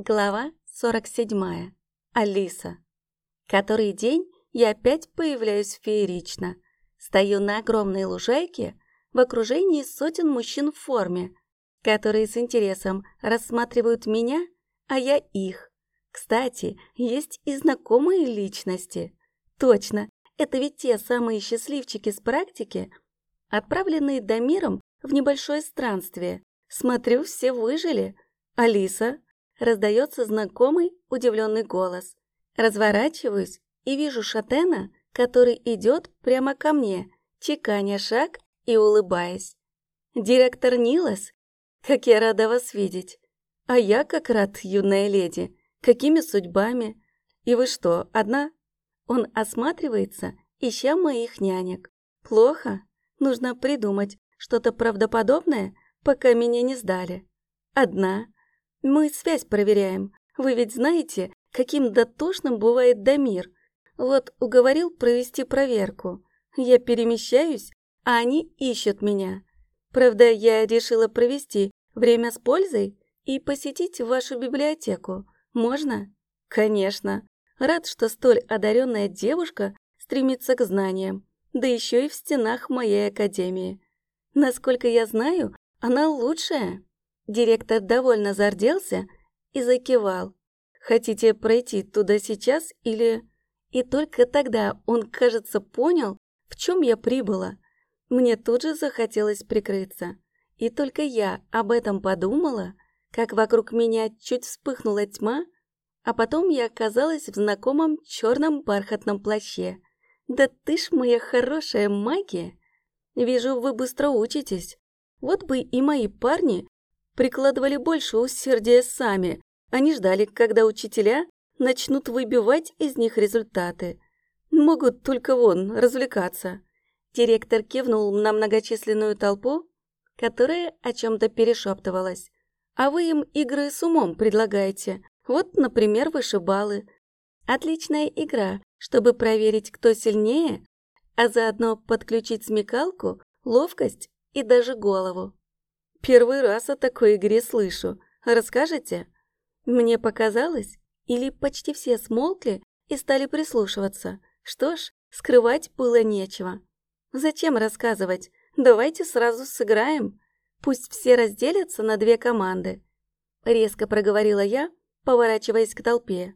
Глава 47. Алиса. Который день я опять появляюсь феерично. Стою на огромной лужайке в окружении сотен мужчин в форме, которые с интересом рассматривают меня, а я их. Кстати, есть и знакомые личности. Точно, это ведь те самые счастливчики с практики, отправленные Дамиром в небольшое странствие. Смотрю, все выжили. Алиса, раздается знакомый удивленный голос. Разворачиваюсь и вижу Шатена, который идет прямо ко мне, чеканя шаг и улыбаясь. «Директор Нилас, как я рада вас видеть! А я как рад, юная леди! Какими судьбами? И вы что, одна?» Он осматривается, ища моих нянек. «Плохо? Нужно придумать что-то правдоподобное, пока меня не сдали. Одна, мы связь проверяем. Вы ведь знаете, каким дотошным бывает Дамир. Вот уговорил провести проверку. Я перемещаюсь, а они ищут меня. Правда, я решила провести время с пользой и посетить вашу библиотеку. Можно? Конечно. Рад, что столь одаренная девушка стремится к знаниям, да еще и в стенах моей академии. Насколько я знаю, она лучшая. Директор довольно зарделся и закивал. «Хотите пройти туда сейчас или...» И только тогда он, кажется, понял, в чем я прибыла. Мне тут же захотелось прикрыться. И только я об этом подумала, как вокруг меня чуть вспыхнула тьма, а потом я оказалась в знакомом черном бархатном плаще. Да ты ж моя хорошая магия! Вижу, вы быстро учитесь. Вот бы и мои парни прикладывали больше усердия сами, они ждали, когда учителя начнут выбивать из них результаты. Могут только вон развлекаться. Директор кивнул на многочисленную толпу, которая о чем-то перешептывалась. А вы им игры с умом предлагаете. Вот, например, вышибалы. Отличная игра, чтобы проверить, кто сильнее, а заодно подключить смекалку, ловкость и даже голову. Первый раз о такой игре слышу. Расскажете? Мне показалось, или почти все смолкли и стали прислушиваться. Что ж, скрывать было нечего. Зачем рассказывать? Давайте сразу сыграем. Пусть все разделятся на две команды. Резко проговорила я, поворачиваясь к толпе.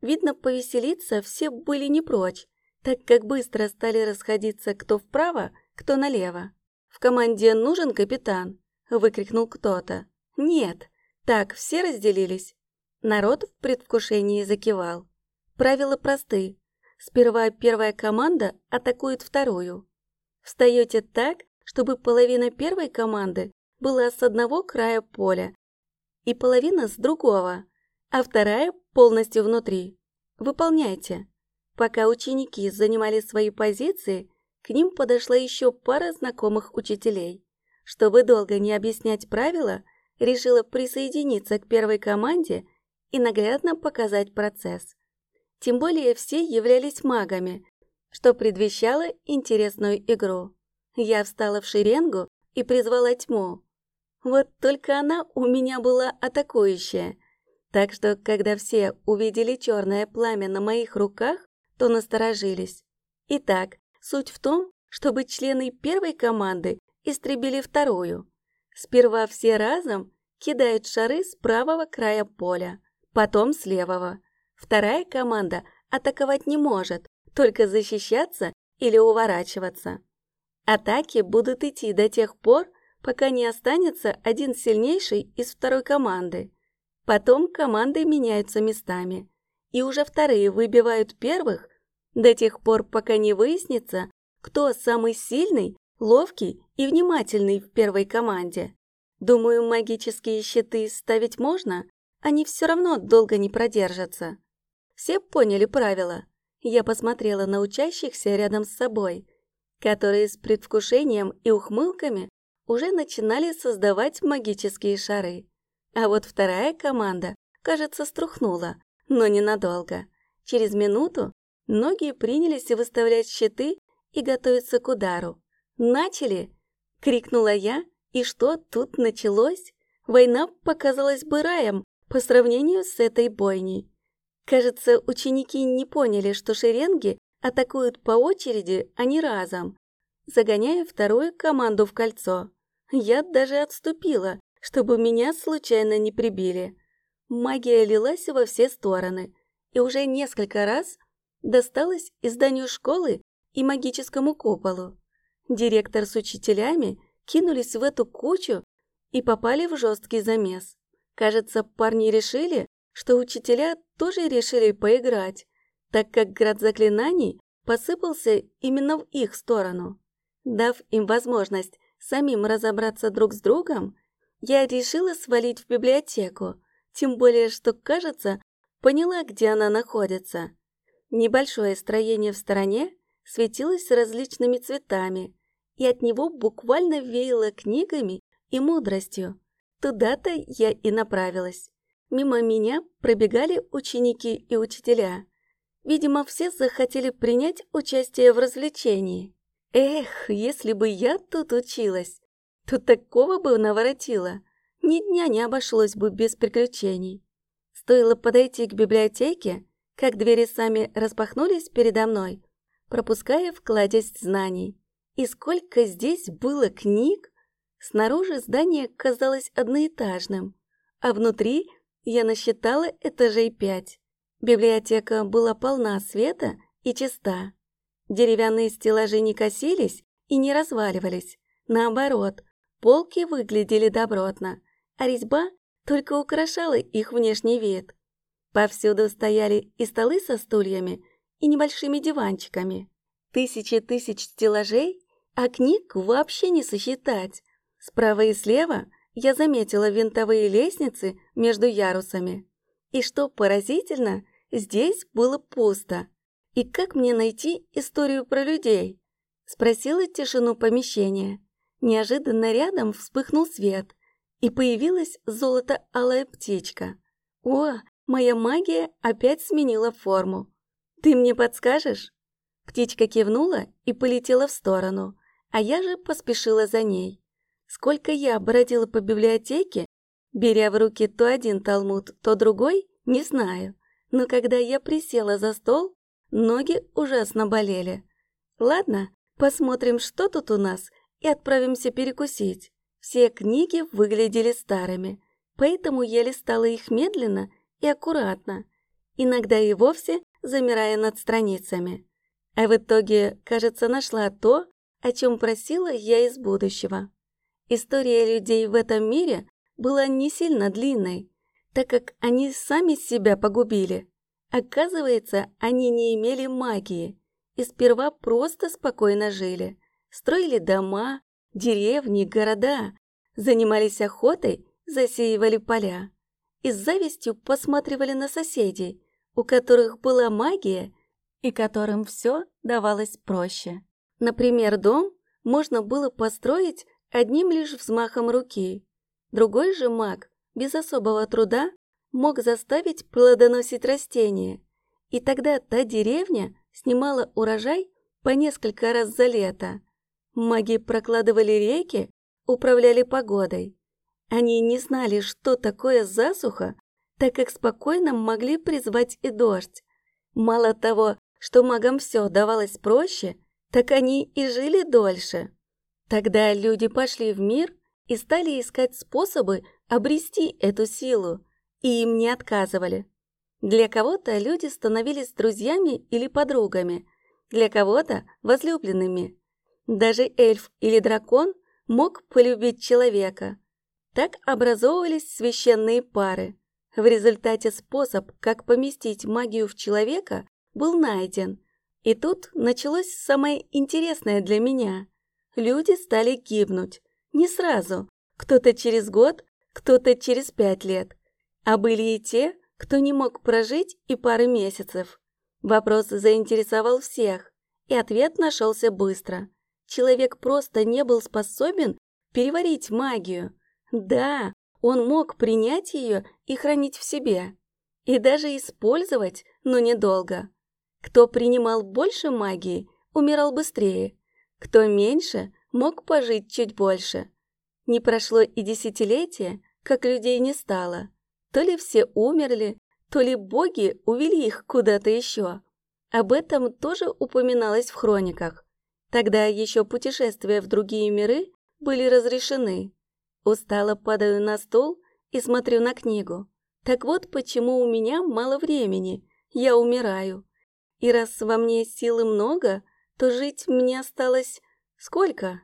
Видно, повеселиться все были не прочь, так как быстро стали расходиться кто вправо, кто налево. В команде нужен капитан, выкрикнул кто-то. «Нет!» Так, все разделились. Народ в предвкушении закивал. Правила просты. Сперва первая команда атакует вторую. Встаете так, чтобы половина первой команды была с одного края поля и половина с другого, а вторая полностью внутри. Выполняйте. Пока ученики занимали свои позиции, к ним подошла еще пара знакомых учителей. Чтобы долго не объяснять правила, решила присоединиться к первой команде и наглядно показать процесс. Тем более все являлись магами, что предвещало интересную игру. Я встала в шеренгу и призвала тьму. Вот только она у меня была атакующая, так что, когда все увидели черное пламя на моих руках, то насторожились. Итак, суть в том, чтобы члены первой команды истребили вторую. Сперва все разом кидают шары с правого края поля, потом с левого. Вторая команда атаковать не может, только защищаться или уворачиваться. Атаки будут идти до тех пор, пока не останется один сильнейший из второй команды. Потом команды меняются местами, и уже вторые выбивают первых до тех пор, пока не выяснится, кто самый сильный ловкий и внимательный в первой команде. Думаю, магические щиты ставить можно, они все равно долго не продержатся. Все поняли правила. Я посмотрела на учащихся рядом с собой, которые с предвкушением и ухмылками уже начинали создавать магические шары. А вот вторая команда, кажется, струхнула, но ненадолго. Через минуту многие принялись выставлять щиты и готовиться к удару. «Начали!» — крикнула я, и что тут началось? Война показалась бы раем, по сравнению с этой бойней. Кажется, ученики не поняли, что шеренги атакуют по очереди, а не разом, загоняя вторую команду в кольцо. Я даже отступила, чтобы меня случайно не прибили. Магия лилась во все стороны, и уже несколько раз досталась и зданию школы, и магическому куполу. Директор с учителями кинулись в эту кучу и попали в жесткий замес. Кажется, парни решили, что учителя тоже решили поиграть, так как град заклинаний посыпался именно в их сторону. Дав им возможность самим разобраться друг с другом, я решила свалить в библиотеку, тем более, что, кажется, поняла, где она находится. Небольшое строение в стороне светилось различными цветами, и от него буквально веяло книгами и мудростью. Туда-то я и направилась. Мимо меня пробегали ученики и учителя. Видимо, все захотели принять участие в развлечении. Эх, если бы я тут училась, то такого бы наворотила. Ни дня не обошлось бы без приключений. Стоило подойти к библиотеке, как двери сами распахнулись передо мной, пропуская в кладезь знаний. И сколько здесь было книг! Снаружи здание казалось одноэтажным, а внутри я насчитала этажей пять. Библиотека была полна света и чиста. Деревянные стеллажи не косились и не разваливались. Наоборот, полки выглядели добротно, а резьба только украшала их внешний вид. Повсюду стояли и столы со стульями, и небольшими диванчиками. Тысячи тысяч стеллажей, а книг вообще не сосчитать. Справа и слева я заметила винтовые лестницы между ярусами. И что поразительно, здесь было пусто. «И как мне найти историю про людей?» Спросила тишину помещения. Неожиданно рядом вспыхнул свет, и появилась золото-алая птичка. «О, моя магия опять сменила форму. Ты мне подскажешь?» Птичка кивнула и полетела в сторону, а я же поспешила за ней. Сколько я бродила по библиотеке, беря в руки то один талмуд, то другой, не знаю. Но когда я присела за стол, Ноги ужасно болели. Ладно, посмотрим, что тут у нас, и отправимся перекусить. Все книги выглядели старыми, поэтому я листала их медленно и аккуратно, иногда и вовсе замирая над страницами. А в итоге, кажется, нашла то, о чем просила я из будущего. История людей в этом мире была не сильно длинной, так как они сами себя погубили. Оказывается, они не имели магии и сперва просто спокойно жили. Строили дома, деревни, города, занимались охотой, засеивали поля. И с завистью посматривали на соседей, у которых была магия и которым все давалось проще. Например, дом можно было построить одним лишь взмахом руки. Другой же маг без особого труда мог заставить плодоносить растения, и тогда та деревня снимала урожай по несколько раз за лето. Маги прокладывали реки, управляли погодой. Они не знали, что такое засуха, так как спокойно могли призвать и дождь. Мало того, что магам все давалось проще, так они и жили дольше. Тогда люди пошли в мир и стали искать способы обрести эту силу, и им не отказывали. Для кого-то люди становились друзьями или подругами, для кого-то – возлюбленными. Даже эльф или дракон мог полюбить человека. Так образовывались священные пары. В результате способ, как поместить магию в человека, был найден. И тут началось самое интересное для меня. Люди стали гибнуть. Не сразу. Кто-то через год, кто-то через пять лет. А были и те, кто не мог прожить и пары месяцев. Вопрос заинтересовал всех, и ответ нашелся быстро. Человек просто не был способен переварить магию. Да, он мог принять ее и хранить в себе. И даже использовать, но недолго. Кто принимал больше магии, умирал быстрее. Кто меньше, мог пожить чуть больше. Не прошло и десятилетия, как людей не стало. То ли все умерли, то ли боги увели их куда-то еще. Об этом тоже упоминалось в хрониках. Тогда еще путешествия в другие миры были разрешены. Устало падаю на стол и смотрю на книгу. Так вот почему у меня мало времени, я умираю. И раз во мне силы много, то жить мне осталось сколько?